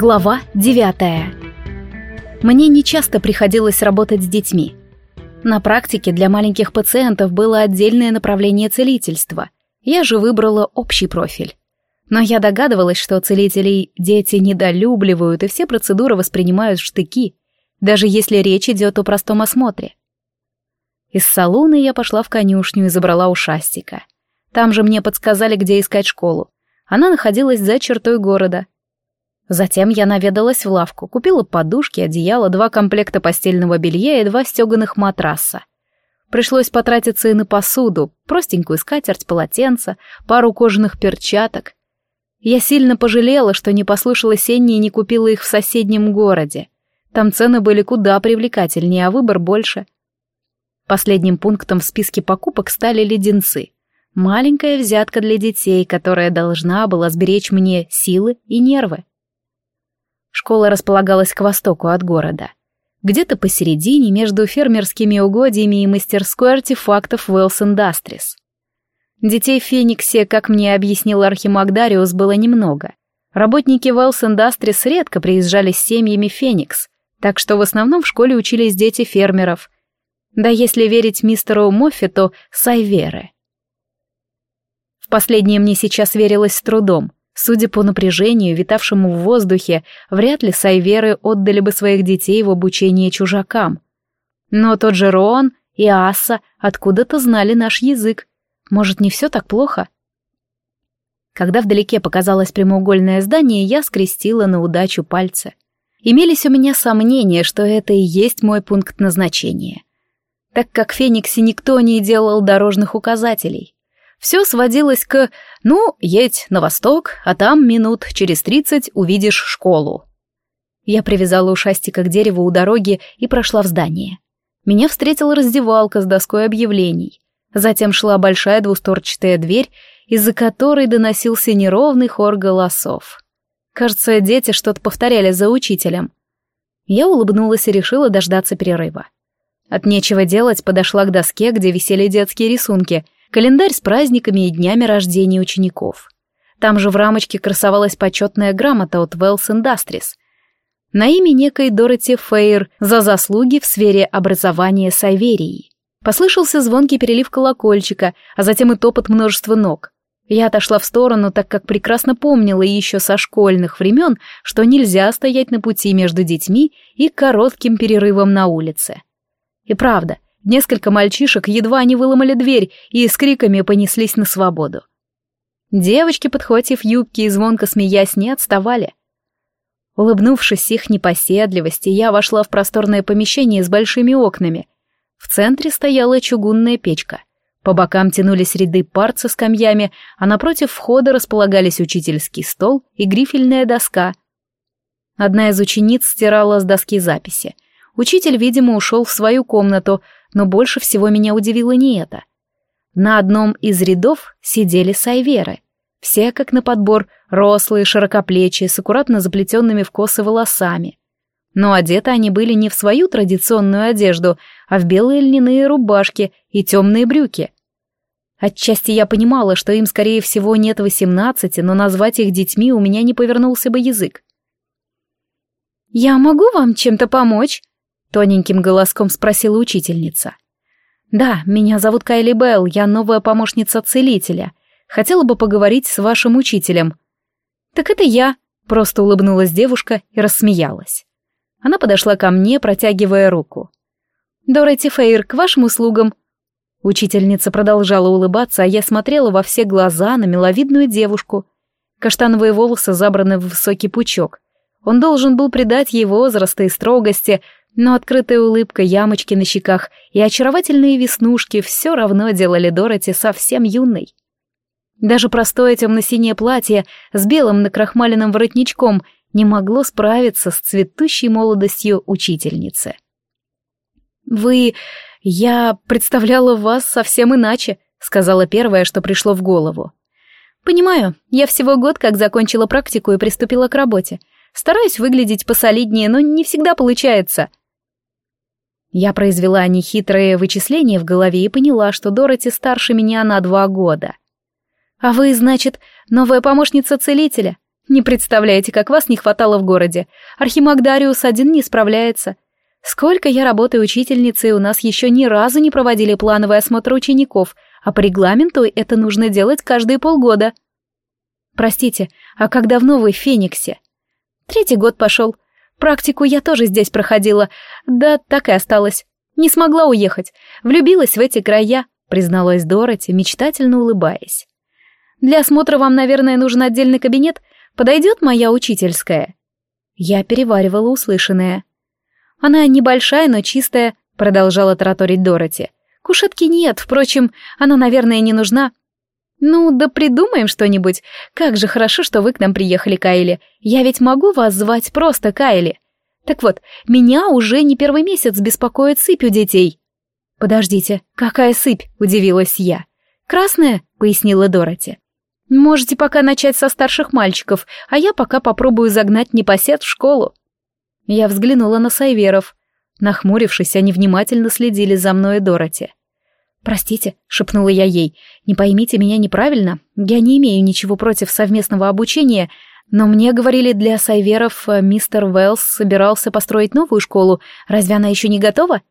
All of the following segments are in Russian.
Глава 9. Мне нечасто приходилось работать с детьми. На практике для маленьких пациентов было отдельное направление целительства. Я же выбрала общий профиль. Но я догадывалась, что целителей дети недолюбливают и все процедуры воспринимают штыки, даже если речь идет о простом осмотре. Из салуна я пошла в конюшню и забрала ушастика. Там же мне подсказали, где искать школу. Она находилась за чертой города. Затем я наведалась в лавку, купила подушки, одеяло, два комплекта постельного белья и два стеганых матраса. Пришлось потратиться и на посуду, простенькую скатерть, полотенце, пару кожаных перчаток. Я сильно пожалела, что не послушалась Энни и не купила их в соседнем городе. Там цены были куда привлекательнее, а выбор больше. Последним пунктом в списке покупок стали леденцы — Маленькая взятка для детей, которая должна была сберечь мне силы и нервы. Школа располагалась к востоку от города. Где-то посередине между фермерскими угодьями и мастерской артефактов Wells Industries. Детей в Фениксе, как мне объяснил Архимаг Дариус, было немного. Работники Wells Industries редко приезжали с семьями Феникс, так что в основном в школе учились дети фермеров. Да если верить мистеру Моффету, Сайверы. Последнее мне сейчас верилось с трудом. Судя по напряжению, витавшему в воздухе, вряд ли Сайверы отдали бы своих детей в обучение чужакам. Но тот же Роан и Аса откуда-то знали наш язык. Может, не все так плохо? Когда вдалеке показалось прямоугольное здание, я скрестила на удачу пальцы. Имелись у меня сомнения, что это и есть мой пункт назначения. Так как в Фениксе никто не делал дорожных указателей. Все сводилось к «ну, едь на восток, а там минут через тридцать увидишь школу». Я привязала ушастика к дереву у дороги и прошла в здание. Меня встретила раздевалка с доской объявлений. Затем шла большая двусторчатая дверь, из-за которой доносился неровный хор голосов. Кажется, дети что-то повторяли за учителем. Я улыбнулась и решила дождаться перерыва. От нечего делать подошла к доске, где висели детские рисунки — календарь с праздниками и днями рождения учеников. Там же в рамочке красовалась почетная грамота от Wells Industries на имя некой Дороти Фейр за заслуги в сфере образования Сайверии. Послышался звонкий перелив колокольчика, а затем и топот множества ног. Я отошла в сторону, так как прекрасно помнила еще со школьных времен, что нельзя стоять на пути между детьми и коротким перерывом на улице. И правда, Несколько мальчишек едва не выломали дверь и с криками понеслись на свободу. Девочки, подхватив юбки и звонко смеясь, не отставали. Улыбнувшись их непоседливости, я вошла в просторное помещение с большими окнами. В центре стояла чугунная печка. По бокам тянулись ряды парт со скамьями, а напротив входа располагались учительский стол и грифельная доска. Одна из учениц стирала с доски записи. Учитель, видимо, ушел в свою комнату, но больше всего меня удивило не это. На одном из рядов сидели сайверы. Все, как на подбор, рослые, широкоплечие, с аккуратно заплетенными в косы волосами. Но одеты они были не в свою традиционную одежду, а в белые льняные рубашки и темные брюки. Отчасти я понимала, что им, скорее всего, нет восемнадцати, но назвать их детьми у меня не повернулся бы язык. «Я могу вам чем-то помочь?» Тоненьким голоском спросила учительница. «Да, меня зовут Кайли Белл, я новая помощница целителя. Хотела бы поговорить с вашим учителем». «Так это я», — просто улыбнулась девушка и рассмеялась. Она подошла ко мне, протягивая руку. «Дороти Фейр, к вашим услугам». Учительница продолжала улыбаться, а я смотрела во все глаза на миловидную девушку. Каштановые волосы забраны в высокий пучок. Он должен был придать ей возраста и строгости, но открытая улыбка, ямочки на щеках и очаровательные веснушки все равно делали Дороти совсем юной. Даже простое темно-синее платье с белым накрахмаленным воротничком не могло справиться с цветущей молодостью учительницы. «Вы... я представляла вас совсем иначе», — сказала первое, что пришло в голову. «Понимаю, я всего год как закончила практику и приступила к работе. Стараюсь выглядеть посолиднее, но не всегда получается», я произвела нехитрое вычисление в голове и поняла, что Дороти старше меня на два года. «А вы, значит, новая помощница целителя? Не представляете, как вас не хватало в городе. Архимаг Дариус один не справляется. Сколько я работаю учительницей, у нас еще ни разу не проводили плановый осмотр учеников, а по регламенту это нужно делать каждые полгода. Простите, а как давно вы в Фениксе? Третий год пошел. Практику я тоже здесь проходила, да так и осталась. Не смогла уехать, влюбилась в эти края, призналась Дороти, мечтательно улыбаясь. Для осмотра вам, наверное, нужен отдельный кабинет. Подойдет моя учительская?» Я переваривала услышанное. «Она небольшая, но чистая», — продолжала тараторить Дороти. «Кушетки нет, впрочем, она, наверное, не нужна. «Ну, да придумаем что-нибудь. Как же хорошо, что вы к нам приехали, Кайли. Я ведь могу вас звать просто Кайли. Так вот, меня уже не первый месяц беспокоит сыпь у детей». «Подождите, какая сыпь?» — удивилась я. «Красная?» — пояснила Дороти. «Можете пока начать со старших мальчиков, а я пока попробую загнать непосед в школу». Я взглянула на Сайверов. Нахмурившись, они внимательно следили за мной и Дороти. «Простите», — шепнула я ей, — «не поймите меня неправильно. Я не имею ничего против совместного обучения, но мне говорили, для сайверов э, мистер Уэллс собирался построить новую школу. Разве она еще не готова?»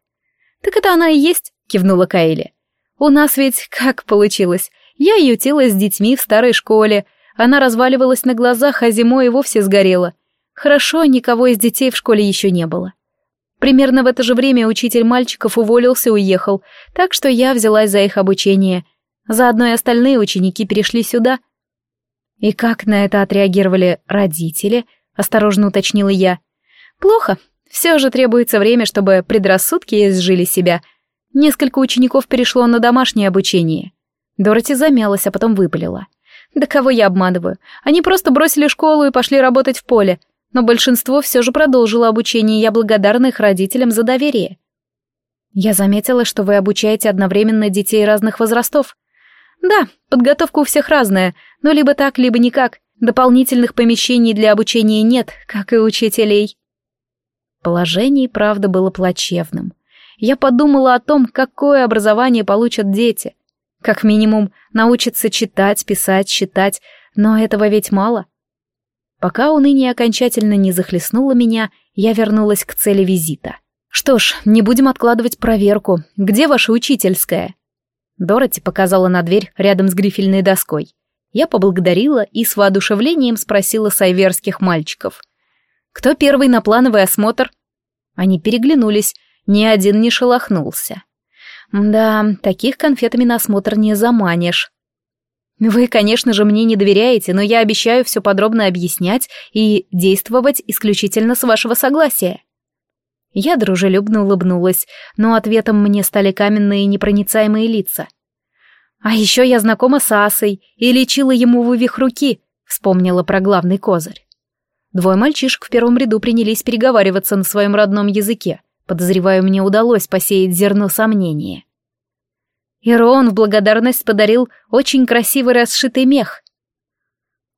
«Так это она и есть», — кивнула Кайли. «У нас ведь как получилось? Я ютилась с детьми в старой школе. Она разваливалась на глазах, а зимой и вовсе сгорела. Хорошо, никого из детей в школе еще не было. Примерно в это же время учитель мальчиков уволился и уехал, так что я взялась за их обучение. Заодно и остальные ученики перешли сюда. И как на это отреагировали родители, осторожно уточнила я. Плохо. Все же требуется время, чтобы предрассудки изжили себя. Несколько учеников перешло на домашнее обучение. Дороти замялась, а потом выпалила. Да кого я обманываю? Они просто бросили школу и пошли работать в поле но большинство все же продолжило обучение, и я благодарна их родителям за доверие. Я заметила, что вы обучаете одновременно детей разных возрастов. Да, подготовка у всех разная, но либо так, либо никак. Дополнительных помещений для обучения нет, как и учителей. Положение, правда, было плачевным. Я подумала о том, какое образование получат дети. Как минимум, научатся читать, писать, считать, но этого ведь мало. Пока уныние окончательно не захлестнуло меня, я вернулась к цели визита. «Что ж, не будем откладывать проверку. Где ваша учительская?» Дороти показала на дверь рядом с грифельной доской. Я поблагодарила и с воодушевлением спросила сайверских мальчиков. «Кто первый на плановый осмотр?» Они переглянулись, ни один не шелохнулся. «Да, таких конфетами на осмотр не заманишь». Вы, конечно же, мне не доверяете, но я обещаю все подробно объяснять и действовать исключительно с вашего согласия. Я дружелюбно улыбнулась, но ответом мне стали каменные непроницаемые лица. А еще я знакома с Асой и лечила ему вывих руки, вспомнила про главный козырь. Двое мальчишек в первом ряду принялись переговариваться на своем родном языке. Подозреваю, мне удалось посеять зерно сомнения. И Рон в благодарность подарил очень красивый расшитый мех.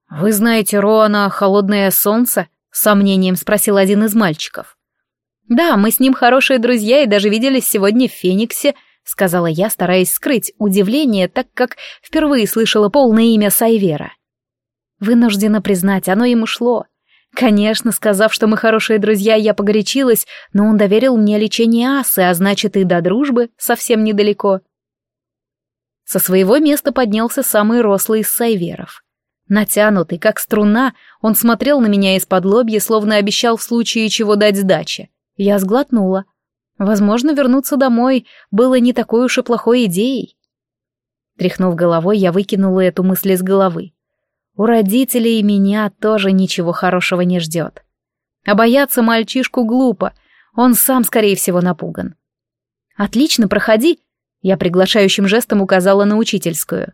«Вы знаете Роана «Холодное солнце»?» — с сомнением спросил один из мальчиков. «Да, мы с ним хорошие друзья и даже виделись сегодня в Фениксе», — сказала я, стараясь скрыть удивление, так как впервые слышала полное имя Сайвера. Вынуждена признать, оно ему шло. Конечно, сказав, что мы хорошие друзья, я погорячилась, но он доверил мне лечение асы, а значит и до дружбы совсем недалеко. Со своего места поднялся самый рослый из сайверов. Натянутый, как струна, он смотрел на меня из-под лобья, словно обещал в случае чего дать сдачи. Я сглотнула. Возможно, вернуться домой было не такой уж и плохой идеей. Тряхнув головой, я выкинула эту мысль из головы. У родителей меня тоже ничего хорошего не ждет. А бояться мальчишку глупо, он сам, скорее всего, напуган. «Отлично, проходи», я приглашающим жестом указала на учительскую.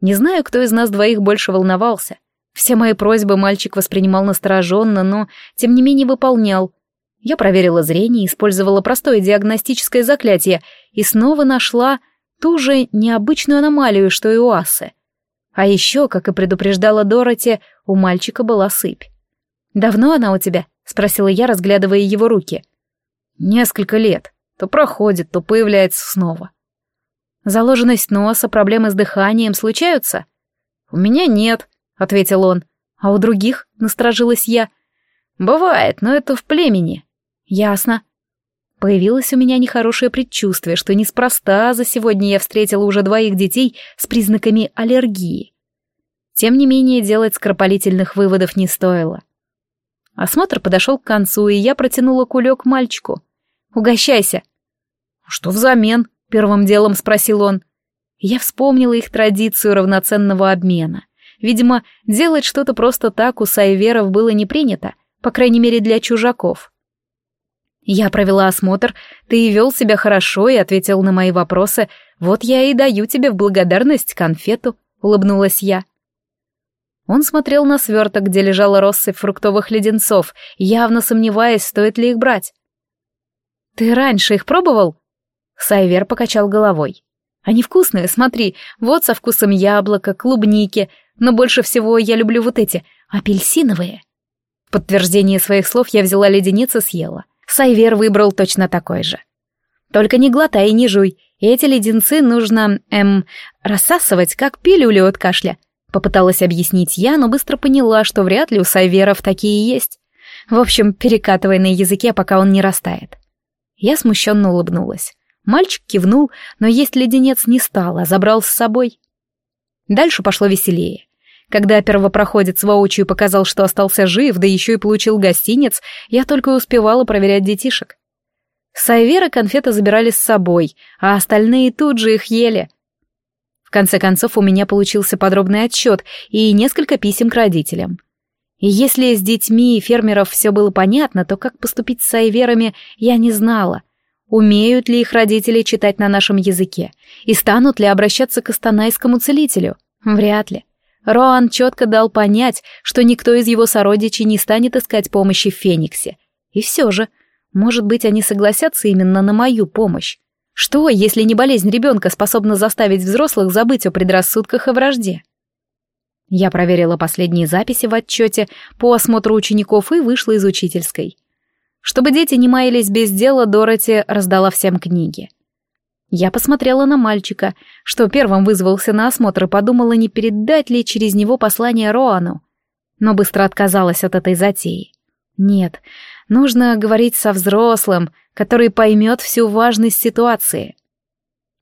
Не знаю, кто из нас двоих больше волновался. Все мои просьбы мальчик воспринимал настороженно, но, тем не менее, выполнял. Я проверила зрение, использовала простое диагностическое заклятие и снова нашла ту же необычную аномалию, что и у Асы. А еще, как и предупреждала Дороти, у мальчика была сыпь. «Давно она у тебя?» — спросила я, разглядывая его руки. «Несколько лет», то проходит, то появляется снова. Заложенность носа, проблемы с дыханием случаются? У меня нет, ответил он. А у других, насторожилась я. Бывает, но это в племени. Ясно. Появилось у меня нехорошее предчувствие, что неспроста за сегодня я встретила уже двоих детей с признаками аллергии. Тем не менее, делать скоропалительных выводов не стоило. Осмотр подошел к концу, и я протянула кулек мальчику. «Угощайся!» «Что взамен?» — первым делом спросил он. Я вспомнила их традицию равноценного обмена. Видимо, делать что-то просто так у сайверов было не принято, по крайней мере для чужаков. Я провела осмотр, ты вел себя хорошо и ответил на мои вопросы, вот я и даю тебе в благодарность конфету, улыбнулась я. Он смотрел на сверток, где лежала россыпь фруктовых леденцов, явно сомневаясь, стоит ли их брать. «Ты раньше их пробовал?» Сайвер покачал головой. «Они вкусные, смотри, вот со вкусом яблока, клубники, но больше всего я люблю вот эти, апельсиновые». В подтверждение своих слов я взяла леденец и съела. Сайвер выбрал точно такой же. «Только не глотай и не жуй, эти леденцы нужно, эм, рассасывать, как пилюлю от кашля», Попыталась объяснить я, но быстро поняла, что вряд ли у сайверов такие есть. В общем, перекатывай на языке, пока он не растает. Я смущенно улыбнулась. Мальчик кивнул, но есть леденец не стал, а забрал с собой. Дальше пошло веселее. Когда первопроходец воочию показал, что остался жив, да еще и получил гостинец, я только успевала проверять детишек. Сайвера конфеты забирали с собой, а остальные тут же их ели. В конце концов, у меня получился подробный отчет и несколько писем к родителям. И если с детьми фермеров все было понятно, то как поступить с сайверами я не знала. Умеют ли их родители читать на нашем языке? И станут ли обращаться к астанайскому целителю? Вряд ли. Роан четко дал понять, что никто из его сородичей не станет искать помощи в Фениксе. И все же, может быть, они согласятся именно на мою помощь. Что, если не болезнь ребенка способна заставить взрослых забыть о предрассудках и вражде? Я проверила последние записи в отчете по осмотру учеников и вышла из учительской. Чтобы дети не маялись без дела, Дороти раздала всем книги. Я посмотрела на мальчика, что первым вызвался на осмотр и подумала, не передать ли через него послание Роану. Но быстро отказалась от этой затеи. Нет, нужно говорить со взрослым, который поймет всю важность ситуации.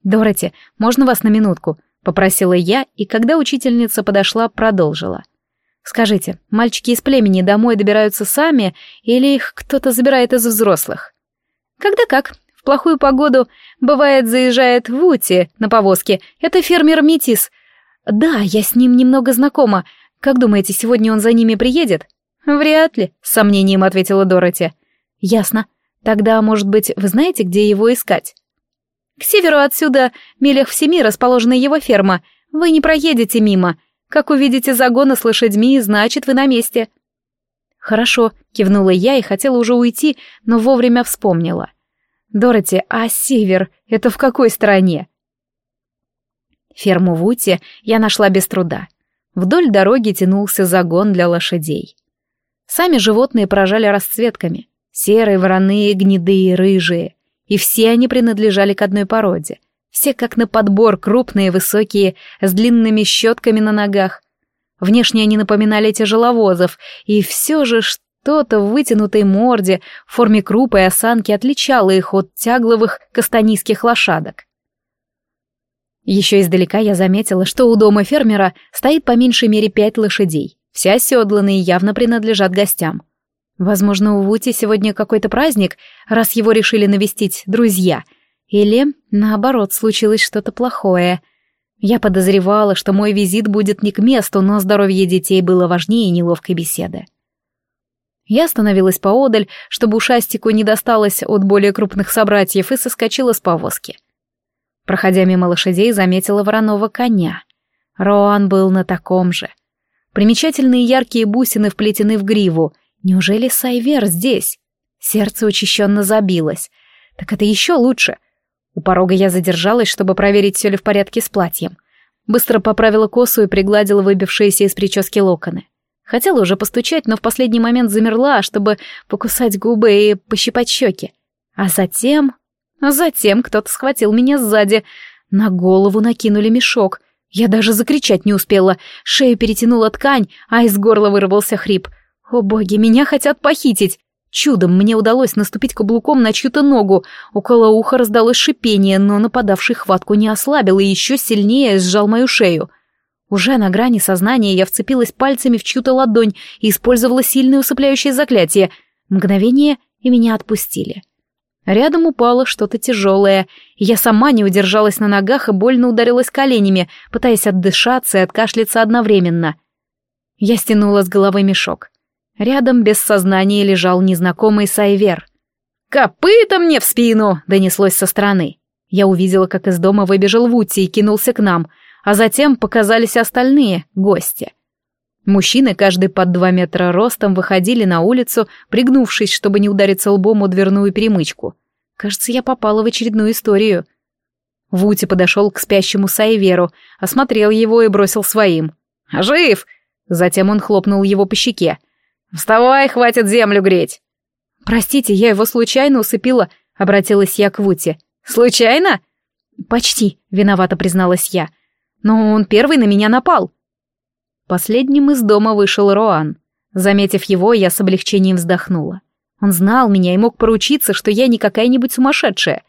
«Дороти, можно вас на минутку?» — попросила я, и когда учительница подошла, продолжила. «Скажите, мальчики из племени домой добираются сами или их кто-то забирает из взрослых?» «Когда как. В плохую погоду, бывает, заезжает в Ути на повозке. Это фермер Метис. Да, я с ним немного знакома. Как думаете, сегодня он за ними приедет?» «Вряд ли», — с сомнением ответила Дороти. «Ясно. Тогда, может быть, вы знаете, где его искать?» К северу отсюда, милях в семи, расположена его ферма. Вы не проедете мимо. Как увидите загоны с лошадьми, значит, вы на месте». «Хорошо», — кивнула я и хотела уже уйти, но вовремя вспомнила. «Дороти, а север — это в какой стороне?» Ферму в Уте я нашла без труда. Вдоль дороги тянулся загон для лошадей. Сами животные поражали расцветками. Серые, вороные, гнедые, рыжие и все они принадлежали к одной породе. Все как на подбор, крупные, высокие, с длинными щетками на ногах. Внешне они напоминали тяжеловозов, и все же что-то в вытянутой морде, в форме крупы и осанки отличало их от тягловых кастанийских лошадок. Еще издалека я заметила, что у дома фермера стоит по меньшей мере пять лошадей. Все оседланные явно принадлежат гостям. Возможно, у Вути сегодня какой-то праздник, раз его решили навестить друзья. Или, наоборот, случилось что-то плохое. Я подозревала, что мой визит будет не к месту, но здоровье детей было важнее неловкой беседы. Я остановилась поодаль, чтобы ушастику не досталось от более крупных собратьев, и соскочила с повозки. Проходя мимо лошадей, заметила вороного коня. Роан был на таком же. Примечательные яркие бусины вплетены в гриву, Неужели Сайвер здесь? Сердце учащенно забилось. Так это еще лучше. У порога я задержалась, чтобы проверить, все ли в порядке с платьем. Быстро поправила косу и пригладила выбившиеся из прически локоны. Хотела уже постучать, но в последний момент замерла, чтобы покусать губы и пощипать щеки. А затем... А затем кто-то схватил меня сзади. На голову накинули мешок. Я даже закричать не успела. Шею перетянула ткань, а из горла вырвался хрип. О боги, меня хотят похитить. Чудом мне удалось наступить каблуком на чью-то ногу. Около уха раздалось шипение, но нападавший хватку не ослабил и еще сильнее сжал мою шею. Уже на грани сознания я вцепилась пальцами в чью-то ладонь и использовала сильное усыпляющее заклятие. Мгновение, и меня отпустили. Рядом упало что-то тяжелое, и я сама не удержалась на ногах и больно ударилась коленями, пытаясь отдышаться и откашляться одновременно. Я стянула с головы мешок. Рядом без сознания лежал незнакомый Сайвер. «Копыта мне в спину!» — донеслось со стороны. Я увидела, как из дома выбежал Вути и кинулся к нам, а затем показались остальные гости. Мужчины, каждый под два метра ростом, выходили на улицу, пригнувшись, чтобы не удариться лбом о дверную перемычку. Кажется, я попала в очередную историю. Вути подошел к спящему Сайверу, осмотрел его и бросил своим. «Жив!» Затем он хлопнул его по щеке. «Вставай, хватит землю греть!» «Простите, я его случайно усыпила», — обратилась я к Вути. «Случайно?» «Почти», — виновато призналась я. «Но он первый на меня напал». Последним из дома вышел Роан. Заметив его, я с облегчением вздохнула. Он знал меня и мог поручиться, что я не какая-нибудь сумасшедшая.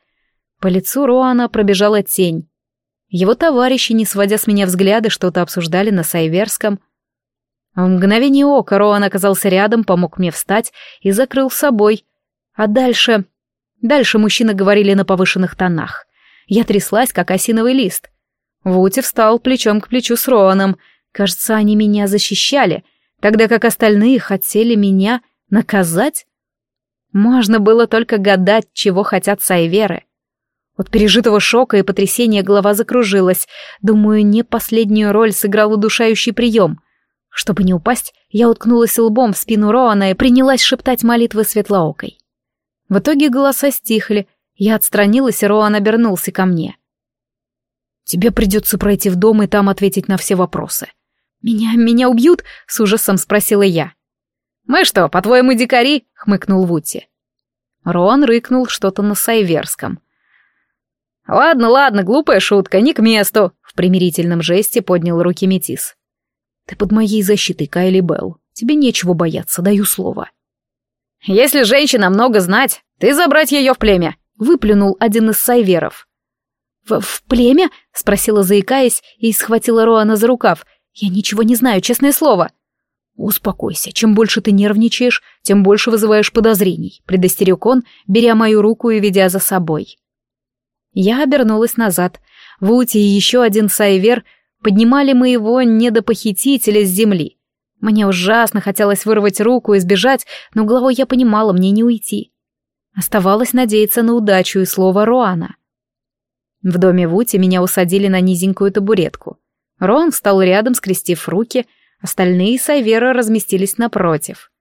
По лицу Роана пробежала тень. Его товарищи, не сводя с меня взгляды, что-то обсуждали на Сайверском. В мгновение ока Роан оказался рядом, помог мне встать и закрыл собой. А дальше... Дальше мужчины говорили на повышенных тонах. Я тряслась, как осиновый лист. Вути встал плечом к плечу с Роаном — Кажется, они меня защищали, тогда как остальные хотели меня наказать. Можно было только гадать, чего хотят Сайверы. От пережитого шока и потрясения голова закружилась. Думаю, не последнюю роль сыграл удушающий прием. Чтобы не упасть, я уткнулась лбом в спину Роана и принялась шептать молитвы светлоокой. В итоге голоса стихли, я отстранилась, и Роан обернулся ко мне. «Тебе придется пройти в дом и там ответить на все вопросы. «Меня... меня убьют?» — с ужасом спросила я. «Мы что, по-твоему, дикари?» — хмыкнул Вути. Рон рыкнул что-то на сайверском. «Ладно, ладно, глупая шутка, не к месту!» — в примирительном жесте поднял руки Метис. «Ты под моей защитой, Кайли Белл. Тебе нечего бояться, даю слово». «Если женщина много знать, ты забрать ее в племя!» — выплюнул один из сайверов. «В, в племя?» — спросила, заикаясь, и схватила Роана за рукав — я ничего не знаю, честное слово. Успокойся, чем больше ты нервничаешь, тем больше вызываешь подозрений, предостерег он, беря мою руку и ведя за собой. Я обернулась назад. Вути и еще один Сайвер поднимали моего недопохитителя с земли. Мне ужасно хотелось вырвать руку и сбежать, но головой я понимала, мне не уйти. Оставалось надеяться на удачу и слово Руана. В доме Вути меня усадили на низенькую табуретку. Рон встал рядом, скрестив руки, остальные Сайвера разместились напротив.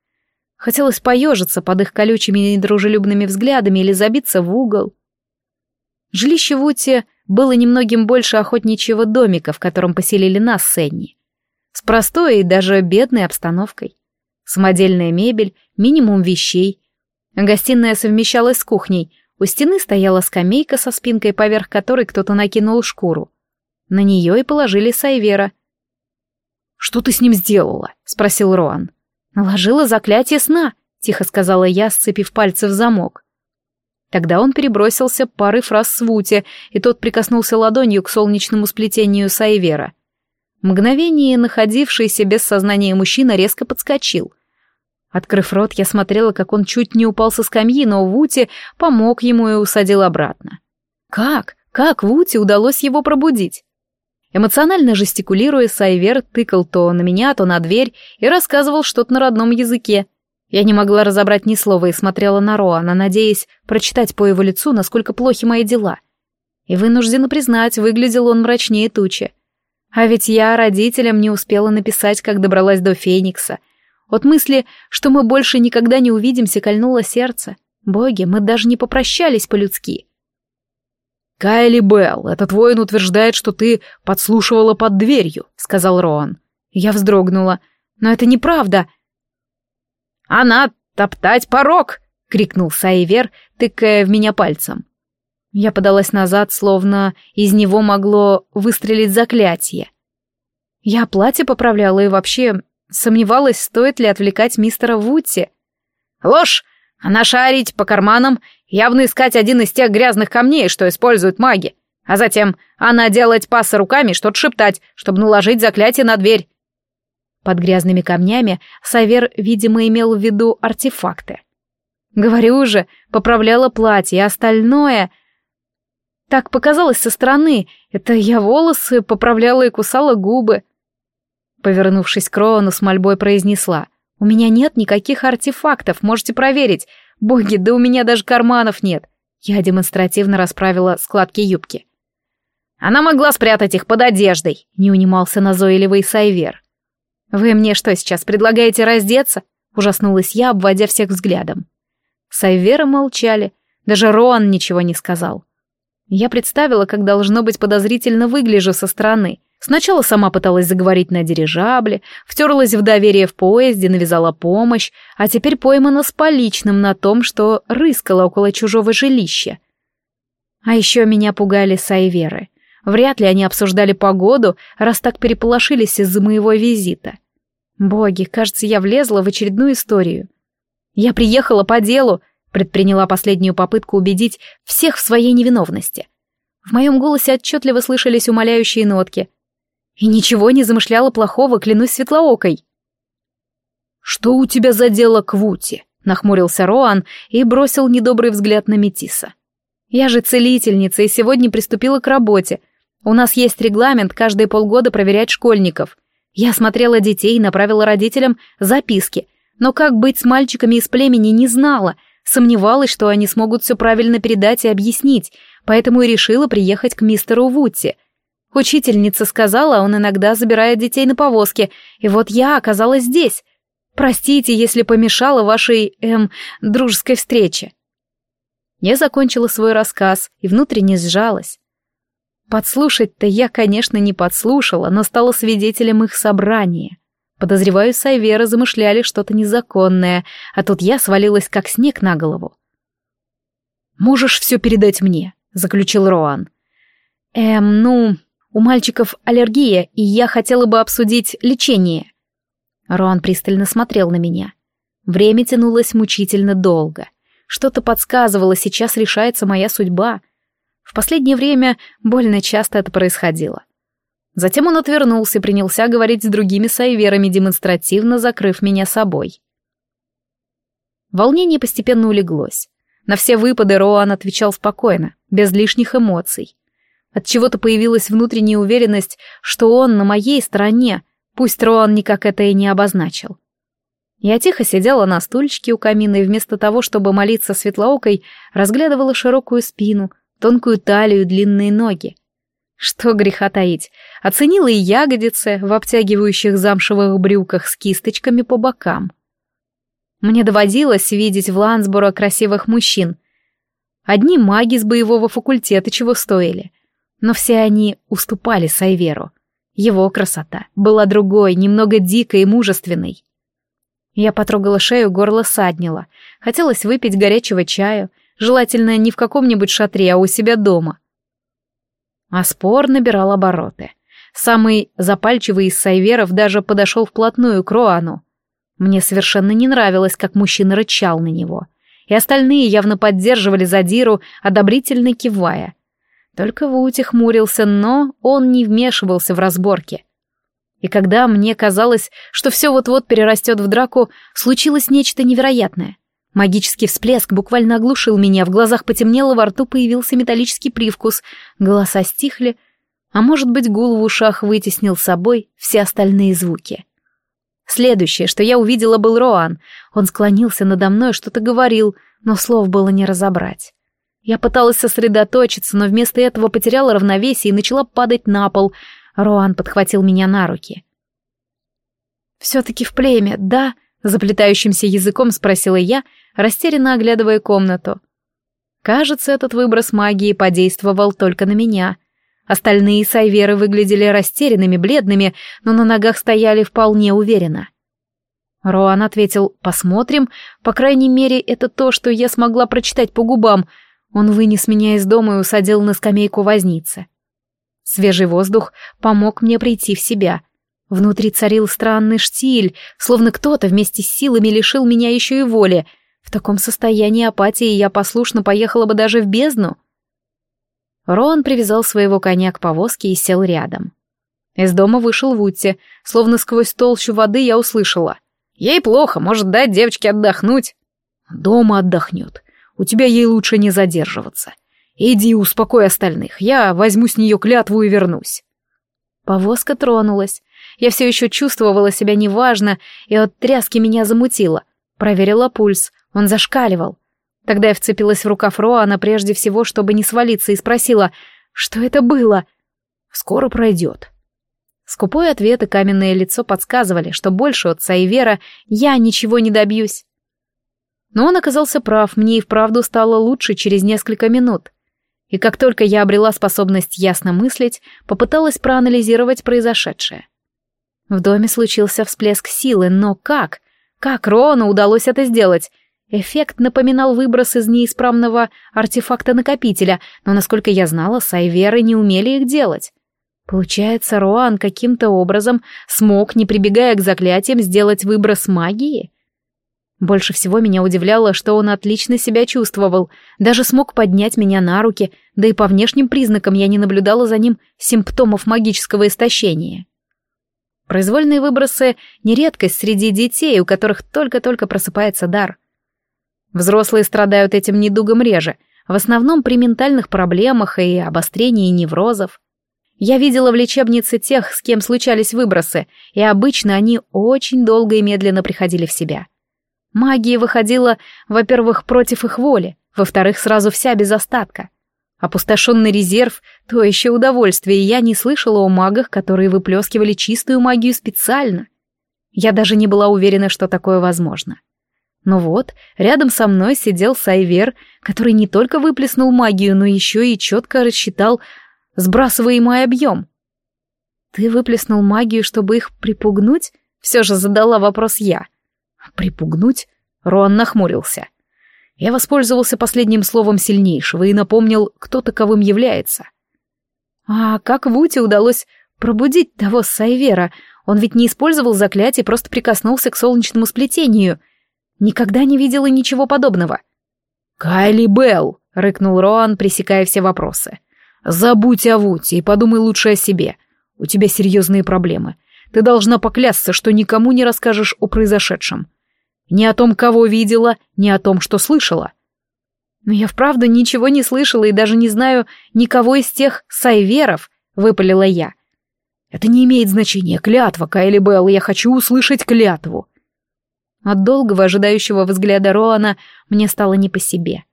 Хотелось поежиться под их колючими и дружелюбными взглядами или забиться в угол. Жилище Вути было немногим больше охотничьего домика, в котором поселили нас с Энни. С простой и даже бедной обстановкой. Самодельная мебель, минимум вещей. Гостиная совмещалась с кухней. У стены стояла скамейка со спинкой, поверх которой кто-то накинул шкуру. На нее и положили Сайвера. «Что ты с ним сделала?» — спросил Роан. «Наложила заклятие сна», — тихо сказала я, сцепив пальцы в замок. Тогда он перебросился парой фраз с Вути, и тот прикоснулся ладонью к солнечному сплетению Сайвера. Мгновение находившийся без сознания мужчина резко подскочил. Открыв рот, я смотрела, как он чуть не упал со скамьи, но Вути помог ему и усадил обратно. Как? Как Вути удалось его пробудить? Эмоционально жестикулируя, Сайвер тыкал то на меня, то на дверь и рассказывал что-то на родном языке. Я не могла разобрать ни слова и смотрела на Роана, надеясь прочитать по его лицу, насколько плохи мои дела. И вынуждена признать, выглядел он мрачнее тучи. А ведь я родителям не успела написать, как добралась до Феникса. От мысли, что мы больше никогда не увидимся, кольнуло сердце. Боги, мы даже не попрощались по-людски. «Кайли Белл, этот воин утверждает, что ты подслушивала под дверью», — сказал Роан. Я вздрогнула. «Но это неправда». «Она топтать порог!» — крикнул Сайвер, тыкая в меня пальцем. Я подалась назад, словно из него могло выстрелить заклятие. Я платье поправляла и вообще сомневалась, стоит ли отвлекать мистера Вудси. Ложь! Она шарить по карманам, явно искать один из тех грязных камней, что используют маги. А затем она делать пасы руками, что-то шептать, чтобы наложить заклятие на дверь. Под грязными камнями Савер, видимо, имел в виду артефакты. Говорю же, поправляла платье, а остальное... Так показалось со стороны. Это я волосы поправляла и кусала губы. Повернувшись к Роану, с мольбой произнесла. «У меня нет никаких артефактов, можете проверить. Боги, да у меня даже карманов нет». Я демонстративно расправила складки юбки. «Она могла спрятать их под одеждой», — не унимался назойливый Сайвер. «Вы мне что, сейчас предлагаете раздеться?» — ужаснулась я, обводя всех взглядом. Сайверы молчали, даже Роан ничего не сказал. Я представила, как должно быть подозрительно выгляжу со стороны. Сначала сама пыталась заговорить на дирижабле, втерлась в доверие в поезде, навязала помощь, а теперь поймана с поличным на том, что рыскала около чужого жилища. А еще меня пугали сайверы. Вряд ли они обсуждали погоду, раз так переполошились из-за моего визита. Боги, кажется, я влезла в очередную историю. Я приехала по делу, предприняла последнюю попытку убедить всех в своей невиновности. В моем голосе отчетливо слышались умоляющие нотки. И ничего не замышляла плохого, клянусь светлоокой. «Что у тебя за дело к Вути?» — нахмурился Роан и бросил недобрый взгляд на Метиса. «Я же целительница и сегодня приступила к работе. У нас есть регламент каждые полгода проверять школьников. Я смотрела детей и направила родителям записки, но как быть с мальчиками из племени не знала, сомневалась, что они смогут все правильно передать и объяснить, поэтому и решила приехать к мистеру Вудси. Учительница сказала, он иногда забирает детей на повозке, и вот я оказалась здесь. Простите, если помешала вашей, эм, дружеской встрече. Я закончила свой рассказ и внутренне сжалась. Подслушать-то я, конечно, не подслушала, но стала свидетелем их собрания. Подозреваю, Сайвера замышляли что-то незаконное, а тут я свалилась как снег на голову. «Можешь все передать мне», — заключил Роан. «Эм, ну, у мальчиков аллергия, и я хотела бы обсудить лечение». Роан пристально смотрел на меня. Время тянулось мучительно долго. Что-то подсказывало, сейчас решается моя судьба — в последнее время больно часто это происходило. Затем он отвернулся и принялся говорить с другими сайверами, демонстративно закрыв меня собой. Волнение постепенно улеглось. На все выпады Роан отвечал спокойно, без лишних эмоций. От чего-то появилась внутренняя уверенность, что он на моей стороне, пусть Роан никак это и не обозначил. Я тихо сидела на стульчике у камина и вместо того, чтобы молиться светлоокой, разглядывала широкую спину, тонкую талию, длинные ноги. Что греха таить, оценила и ягодицы в обтягивающих замшевых брюках с кисточками по бокам. Мне доводилось видеть в Лансборо красивых мужчин. Одни маги с боевого факультета чего стоили, но все они уступали Сайверу. Его красота была другой, немного дикой и мужественной. Я потрогала шею, горло саднило. Хотелось выпить горячего чаю, желательно не в каком-нибудь шатре, а у себя дома. А спор набирал обороты. Самый запальчивый из сайверов даже подошел вплотную к Роану. Мне совершенно не нравилось, как мужчина рычал на него. И остальные явно поддерживали задиру, одобрительно кивая. Только Вути хмурился, но он не вмешивался в разборки. И когда мне казалось, что все вот-вот перерастет в драку, случилось нечто невероятное. Магический всплеск буквально оглушил меня, в глазах потемнело, во рту появился металлический привкус, голоса стихли, а может быть гул в ушах вытеснил с собой все остальные звуки. Следующее, что я увидела, был Роан. Он склонился надо мной, что-то говорил, но слов было не разобрать. Я пыталась сосредоточиться, но вместо этого потеряла равновесие и начала падать на пол. Роан подхватил меня на руки. «Все-таки в племя, да?» Заплетающимся языком спросила я, растерянно оглядывая комнату. Кажется, этот выброс магии подействовал только на меня. Остальные сайверы выглядели растерянными, бледными, но на ногах стояли вполне уверенно. Роан ответил «Посмотрим. По крайней мере, это то, что я смогла прочитать по губам». Он вынес меня из дома и усадил на скамейку возницы. Свежий воздух помог мне прийти в себя. Внутри царил странный штиль, словно кто-то вместе с силами лишил меня еще и воли. В таком состоянии апатии я послушно поехала бы даже в бездну. Рон привязал своего коня к повозке и сел рядом. Из дома вышел Вутти. Словно сквозь толщу воды я услышала. «Ей плохо, может дать девочке отдохнуть». «Дома отдохнет. У тебя ей лучше не задерживаться. Иди успокой остальных, я возьму с нее клятву и вернусь». Повозка тронулась. Я все еще чувствовала себя неважно, и от тряски меня замутило. Проверила пульс, он зашкаливал. Тогда я вцепилась в рукав Роана прежде всего, чтобы не свалиться, и спросила, что это было. «Скоро пройдет». Скупой ответ и каменное лицо подсказывали, что больше от Сайвера я ничего не добьюсь. Но он оказался прав, мне и вправду стало лучше через несколько минут. И как только я обрела способность ясно мыслить, попыталась проанализировать произошедшее. В доме случился всплеск силы, но как? Как Рону удалось это сделать? Эффект напоминал выброс из неисправного артефакта-накопителя, но, насколько я знала, сайверы не умели их делать. Получается, Роан каким-то образом смог, не прибегая к заклятиям, сделать выброс магии? Больше всего меня удивляло, что он отлично себя чувствовал, даже смог поднять меня на руки, да и по внешним признакам я не наблюдала за ним симптомов магического истощения. Произвольные выбросы — не редкость среди детей, у которых только-только просыпается дар. Взрослые страдают этим недугом реже, в основном при ментальных проблемах и обострении неврозов. Я видела в лечебнице тех, с кем случались выбросы, и обычно они очень долго и медленно приходили в себя. Магия выходила, во-первых, против их воли, во-вторых, сразу вся без остатка. Опустошенный резерв — то еще удовольствие, и я не слышала о магах, которые выплескивали чистую магию специально. Я даже не была уверена, что такое возможно. Но вот, рядом со мной сидел Сайвер, который не только выплеснул магию, но еще и четко рассчитал сбрасываемый объем. «Ты выплеснул магию, чтобы их припугнуть?» — все же задала вопрос я. «Припугнуть?» — Рон нахмурился. Я воспользовался последним словом сильнейшего и напомнил, кто таковым является. А как Вуте удалось пробудить того Сайвера? Он ведь не использовал заклятие, просто прикоснулся к солнечному сплетению. Никогда не видела ничего подобного. «Кайли Белл!» — рыкнул Роан, пресекая все вопросы. «Забудь о Вуте и подумай лучше о себе. У тебя серьезные проблемы. Ты должна поклясться, что никому не расскажешь о произошедшем. Ни о том, кого видела, ни о том, что слышала. Но я вправду ничего не слышала и даже не знаю никого из тех сайверов, выпалила я. Это не имеет значения, клятва, Кайли Белл, я хочу услышать клятву. От долгого ожидающего взгляда Роана мне стало не по себе.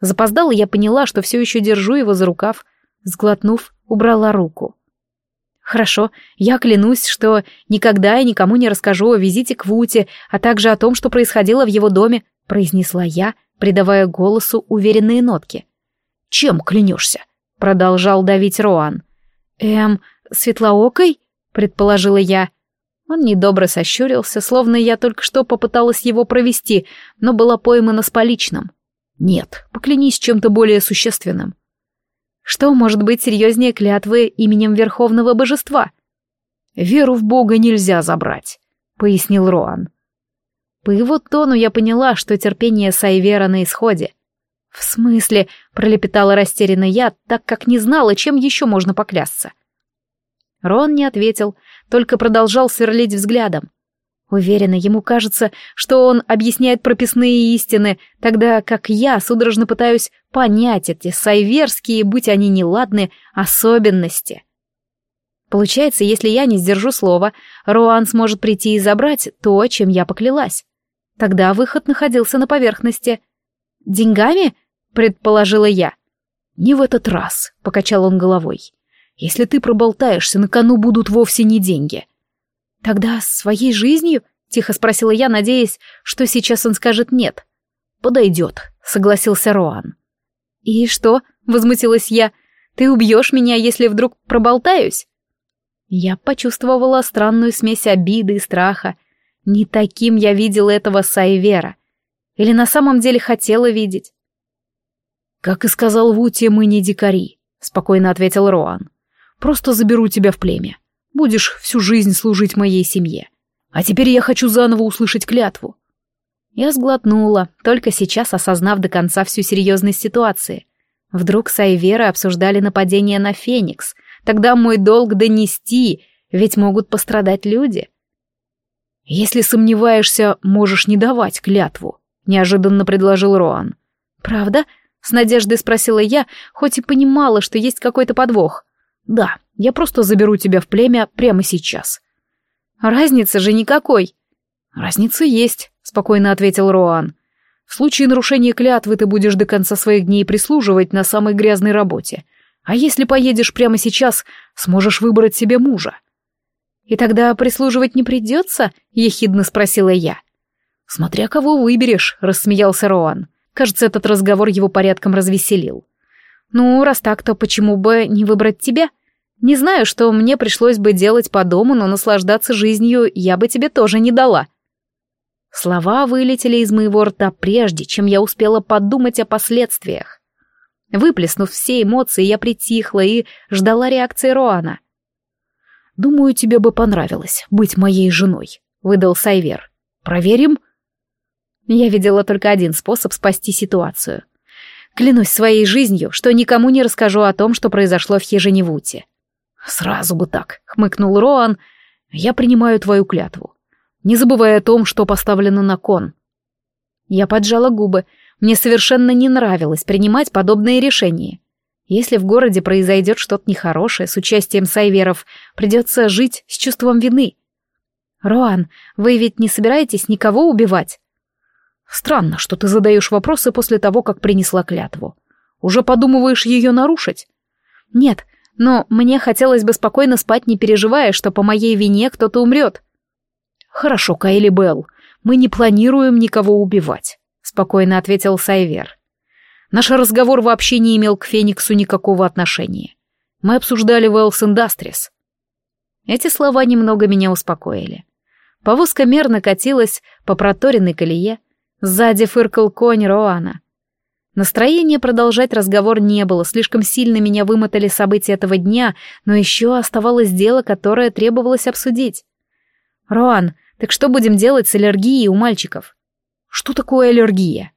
Запоздала я поняла, что все еще держу его за рукав, сглотнув, убрала руку. Хорошо, я клянусь, что никогда и никому не расскажу о визите к Вуте, а также о том, что происходило в его доме, произнесла я, придавая голосу уверенные нотки. Чем клянешься? продолжал давить Роан. Эм, светлоокой? предположила я. Он недобро сощурился, словно я только что попыталась его провести, но была поймана с поличным. Нет, поклянись чем-то более существенным. Что может быть серьезнее клятвы именем Верховного Божества? «Веру в Бога нельзя забрать», — пояснил Роан. По его тону я поняла, что терпение Сайвера на исходе. «В смысле?» — пролепетала растерянно я, так как не знала, чем еще можно поклясться. Рон не ответил, только продолжал сверлить взглядом. Уверена, ему кажется, что он объясняет прописные истины, тогда как я судорожно пытаюсь понять эти сайверские, будь они неладны, особенности. Получается, если я не сдержу слова, Руан сможет прийти и забрать то, чем я поклялась. Тогда выход находился на поверхности. «Деньгами?» — предположила я. «Не в этот раз», — покачал он головой. «Если ты проболтаешься, на кону будут вовсе не деньги». «Тогда своей жизнью?» — тихо спросила я, надеясь, что сейчас он скажет «нет». «Подойдет», — согласился Роан. «И что?» — возмутилась я. «Ты убьешь меня, если вдруг проболтаюсь?» Я почувствовала странную смесь обиды и страха. Не таким я видела этого Сайвера. Или на самом деле хотела видеть? «Как и сказал Вути, мы не дикари», — спокойно ответил Роан. «Просто заберу тебя в племя. Будешь всю жизнь служить моей семье. А теперь я хочу заново услышать клятву». Я сглотнула, только сейчас осознав до конца всю серьезность ситуации. Вдруг Сайверы обсуждали нападение на Феникс. Тогда мой долг донести, ведь могут пострадать люди. «Если сомневаешься, можешь не давать клятву», — неожиданно предложил Роан. «Правда?» — с надеждой спросила я, хоть и понимала, что есть какой-то подвох. «Да, я просто заберу тебя в племя прямо сейчас». «Разницы же никакой». «Разница есть», — спокойно ответил Роан. В случае нарушения клятвы ты будешь до конца своих дней прислуживать на самой грязной работе. А если поедешь прямо сейчас, сможешь выбрать себе мужа. И тогда прислуживать не придется? Ехидно спросила я. Смотря кого выберешь, рассмеялся Роан. Кажется, этот разговор его порядком развеселил. Ну, раз так, то почему бы не выбрать тебя? Не знаю, что мне пришлось бы делать по дому, но наслаждаться жизнью я бы тебе тоже не дала. Слова вылетели из моего рта прежде, чем я успела подумать о последствиях. Выплеснув все эмоции, я притихла и ждала реакции Роана. «Думаю, тебе бы понравилось быть моей женой», — выдал Сайвер. «Проверим?» Я видела только один способ спасти ситуацию. Клянусь своей жизнью, что никому не расскажу о том, что произошло в хижине Вути. «Сразу бы так», — хмыкнул Роан. «Я принимаю твою клятву не забывая о том, что поставлено на кон. Я поджала губы. Мне совершенно не нравилось принимать подобные решения. Если в городе произойдет что-то нехорошее с участием сайверов, придется жить с чувством вины. Роан, вы ведь не собираетесь никого убивать? Странно, что ты задаешь вопросы после того, как принесла клятву. Уже подумываешь ее нарушить? Нет, но мне хотелось бы спокойно спать, не переживая, что по моей вине кто-то умрет. «Хорошо, Кайли Белл, мы не планируем никого убивать», — спокойно ответил Сайвер. «Наш разговор вообще не имел к Фениксу никакого отношения. Мы обсуждали Wells Industries». Эти слова немного меня успокоили. Повозка мерно катилась по проторенной колее. Сзади фыркал конь Роана. Настроения продолжать разговор не было, слишком сильно меня вымотали события этого дня, но еще оставалось дело, которое требовалось обсудить. «Роан, так что будем делать с аллергией у мальчиков? Что такое аллергия?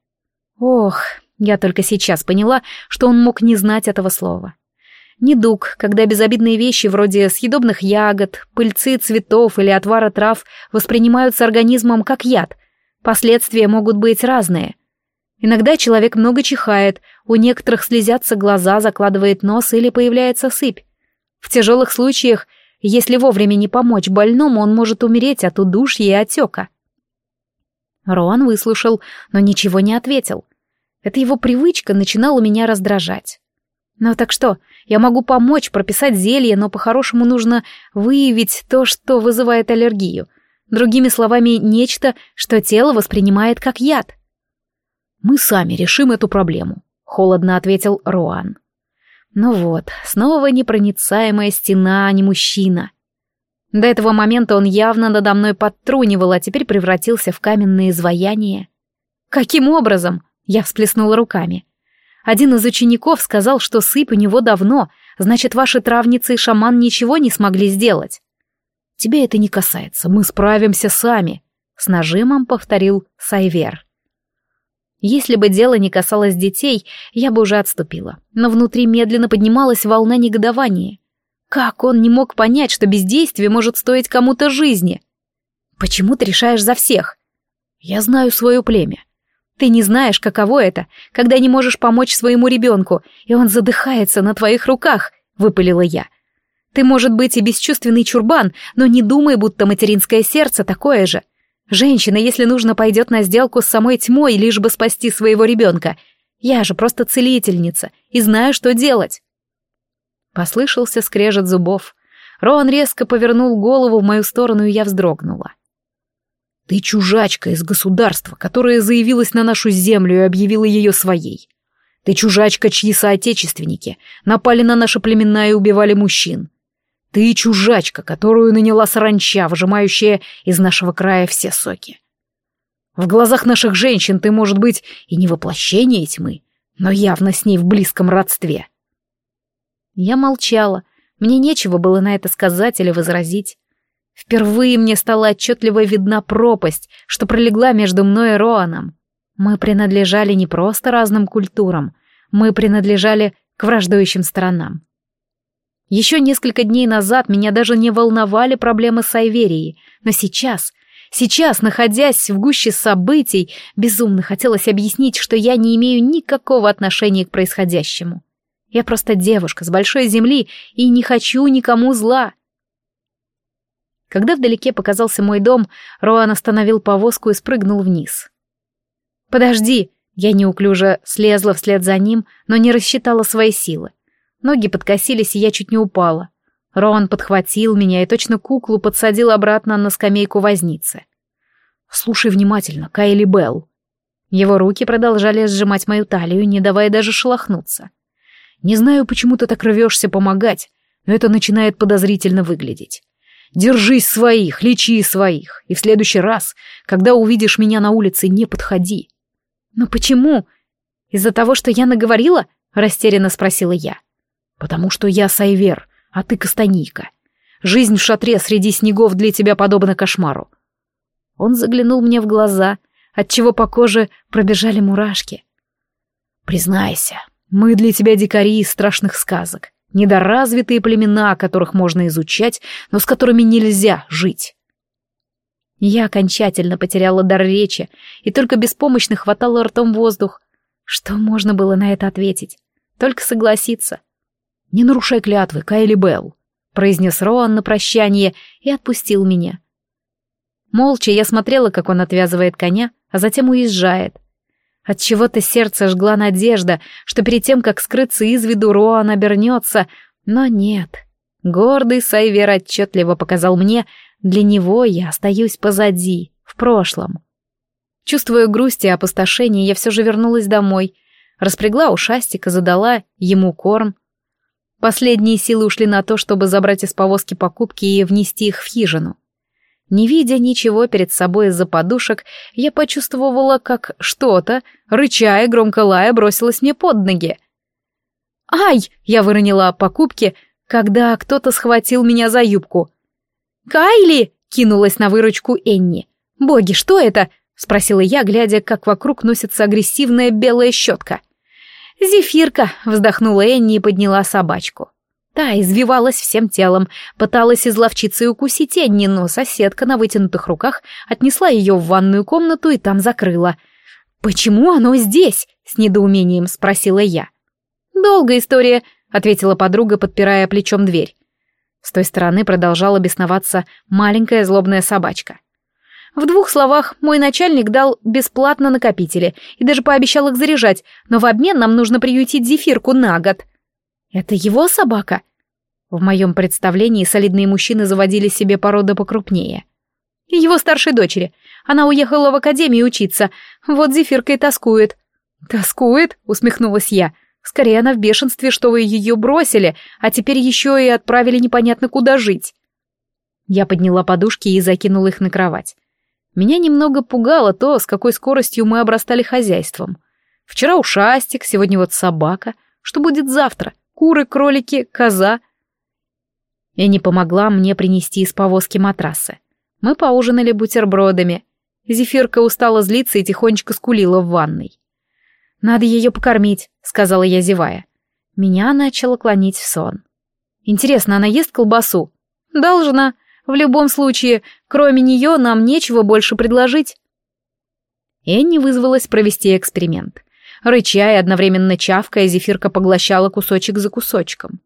Ох, я только сейчас поняла, что он мог не знать этого слова. Недуг, когда безобидные вещи вроде съедобных ягод, пыльцы цветов или отвара трав воспринимаются организмом как яд. Последствия могут быть разные. Иногда человек много чихает, у некоторых слезятся глаза, закладывает нос или появляется сыпь. В тяжелых случаях – если вовремя не помочь больному, он может умереть от удушья и отека. Роан выслушал, но ничего не ответил. Эта его привычка начинала меня раздражать. Ну так что, я могу помочь прописать зелье, но по-хорошему нужно выявить то, что вызывает аллергию. Другими словами, нечто, что тело воспринимает как яд. «Мы сами решим эту проблему», — холодно ответил Роан. Ну вот, снова непроницаемая стена, а не мужчина. До этого момента он явно надо мной подтрунивал, а теперь превратился в каменное изваяние. «Каким образом?» — я всплеснула руками. Один из учеников сказал, что сыпь у него давно, значит, ваши травницы и шаман ничего не смогли сделать. «Тебя это не касается, мы справимся сами», — с нажимом повторил Сайвер. Если бы дело не касалось детей, я бы уже отступила. Но внутри медленно поднималась волна негодования. Как он не мог понять, что бездействие может стоить кому-то жизни? Почему ты решаешь за всех? Я знаю свое племя. Ты не знаешь, каково это, когда не можешь помочь своему ребенку, и он задыхается на твоих руках, выпалила я. Ты, может быть, и бесчувственный чурбан, но не думай, будто материнское сердце такое же. Женщина, если нужно, пойдет на сделку с самой тьмой, лишь бы спасти своего ребенка. Я же просто целительница и знаю, что делать. Послышался скрежет зубов. Роан резко повернул голову в мою сторону, и я вздрогнула. «Ты чужачка из государства, которое заявилось на нашу землю и объявило ее своей. Ты чужачка, чьи соотечественники напали на наши племена и убивали мужчин. Ты чужачка, которую наняла саранча, выжимающая из нашего края все соки. В глазах наших женщин ты, может быть, и не воплощение тьмы, но явно с ней в близком родстве. Я молчала. Мне нечего было на это сказать или возразить. Впервые мне стала отчетливо видна пропасть, что пролегла между мной и Роаном. Мы принадлежали не просто разным культурам, мы принадлежали к враждующим сторонам. Еще несколько дней назад меня даже не волновали проблемы с Айверией, но сейчас, сейчас, находясь в гуще событий, безумно хотелось объяснить, что я не имею никакого отношения к происходящему. Я просто девушка с большой земли и не хочу никому зла. Когда вдалеке показался мой дом, Роан остановил повозку и спрыгнул вниз. «Подожди!» Я неуклюже слезла вслед за ним, но не рассчитала свои силы. Ноги подкосились, и я чуть не упала. Роан подхватил меня и точно куклу подсадил обратно на скамейку возницы. «Слушай внимательно, Кайли Белл». Его руки продолжали сжимать мою талию, не давая даже шелохнуться. «Не знаю, почему ты так рвешься помогать, но это начинает подозрительно выглядеть. Держись своих, лечи своих, и в следующий раз, когда увидишь меня на улице, не подходи. «Но почему? Из-за того, что я наговорила?» — растерянно спросила я. «Потому что я Сайвер, а ты Кастанийка. Жизнь в шатре среди снегов для тебя подобна кошмару». Он заглянул мне в глаза, отчего по коже пробежали мурашки. «Признайся, мы для тебя дикари из страшных сказок, недоразвитые племена, которых можно изучать, но с которыми нельзя жить. Я окончательно потеряла дар речи и только беспомощно хватала ртом воздух. Что можно было на это ответить? Только согласиться. «Не нарушай клятвы, Кайли Белл», — произнес Роан на прощание и отпустил меня. Молча я смотрела, как он отвязывает коня, а затем уезжает. От чего то сердце жгла надежда, что перед тем, как скрыться из виду, Роан обернется, но нет. Гордый Сайвер отчетливо показал мне, для него я остаюсь позади, в прошлом. Чувствуя грусть и опустошение, я все же вернулась домой. Распрягла ушастика, задала ему корм. Последние силы ушли на то, чтобы забрать из повозки покупки и внести их в хижину. Не видя ничего перед собой из-за подушек, я почувствовала, как что-то, рыча и громко лая, бросилось мне под ноги. «Ай!» — я выронила покупки, когда кто-то схватил меня за юбку. «Кайли!» — кинулась на выручку Энни. «Боги, что это?» — спросила я, глядя, как вокруг носится агрессивная белая щетка. «Зефирка!» — вздохнула Энни и подняла собачку. Та извивалась всем телом, пыталась изловчиться и укусить Энни, но соседка на вытянутых руках отнесла ее в ванную комнату и там закрыла. «Почему оно здесь?» — с недоумением спросила я. «Долгая история», — ответила подруга, подпирая плечом дверь. С той стороны продолжала бесноваться маленькая злобная собачка. В двух словах, мой начальник дал бесплатно накопители и даже пообещал их заряжать, но в обмен нам нужно приютить зефирку на год. Это его собака? В моем представлении солидные мужчины заводили себе породы покрупнее. Его старшей дочери. Она уехала в академию учиться. Вот зефирка и тоскует. «Тоскует?» — усмехнулась я. Скорее, она в бешенстве, что вы ее бросили, а теперь еще и отправили непонятно куда жить. Я подняла подушки и закинула их на кровать. Меня немного пугало то, с какой скоростью мы обрастали хозяйством. Вчера ушастик, сегодня вот собака. Что будет завтра? Куры, кролики, коза. И не помогла мне принести из повозки матрасы. Мы поужинали бутербродами. Зефирка устала злиться и тихонечко скулила в ванной. «Надо ее покормить», — сказала я, зевая. Меня начало клонить в сон. «Интересно, она ест колбасу?» «Должна. В любом случае, кроме нее нам нечего больше предложить». Энни вызвалась провести эксперимент. Рыча и одновременно чавкая, зефирка поглощала кусочек за кусочком.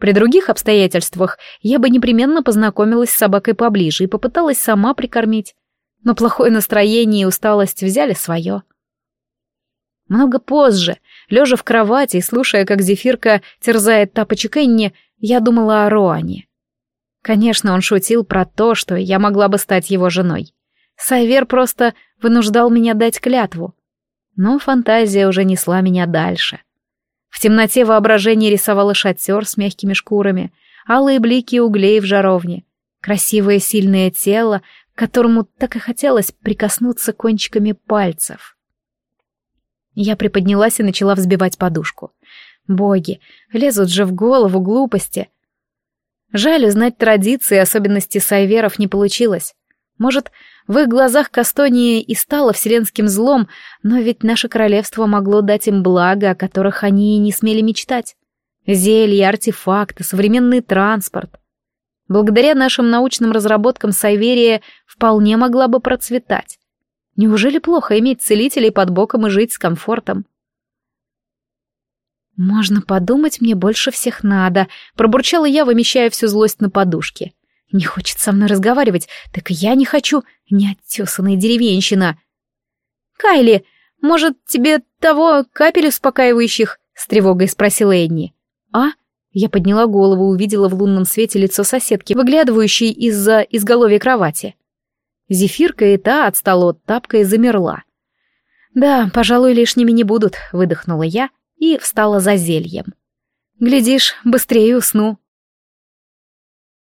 При других обстоятельствах я бы непременно познакомилась с собакой поближе и попыталась сама прикормить. Но плохое настроение и усталость взяли свое. Много позже, лежа в кровати и слушая, как зефирка терзает тапочек Энни, я думала о Роане. Конечно, он шутил про то, что я могла бы стать его женой. Сайвер просто вынуждал меня дать клятву. Но фантазия уже несла меня дальше. В темноте воображение рисовало шатер с мягкими шкурами, алые блики углей в жаровне, красивое сильное тело, к которому так и хотелось прикоснуться кончиками пальцев. Я приподнялась и начала взбивать подушку. Боги, лезут же в голову глупости. Жаль, узнать традиции и особенности сайверов не получилось. Может, в их глазах Кастония и стала вселенским злом, но ведь наше королевство могло дать им блага, о которых они и не смели мечтать. Зелья, артефакты, современный транспорт. Благодаря нашим научным разработкам Сайверия вполне могла бы процветать. Неужели плохо иметь целителей под боком и жить с комфортом? «Можно подумать, мне больше всех надо», — пробурчала я, вымещая всю злость на подушке. «Не хочет со мной разговаривать, так и я не хочу, неоттесанная деревенщина». «Кайли, может, тебе того капель успокаивающих?» — с тревогой спросила Энни. «А?» Я подняла голову, увидела в лунном свете лицо соседки, выглядывающей из-за изголовья кровати. Зефирка и та отстала от тапка и замерла. «Да, пожалуй, лишними не будут», — выдохнула я и встала за зельем. «Глядишь, быстрее усну».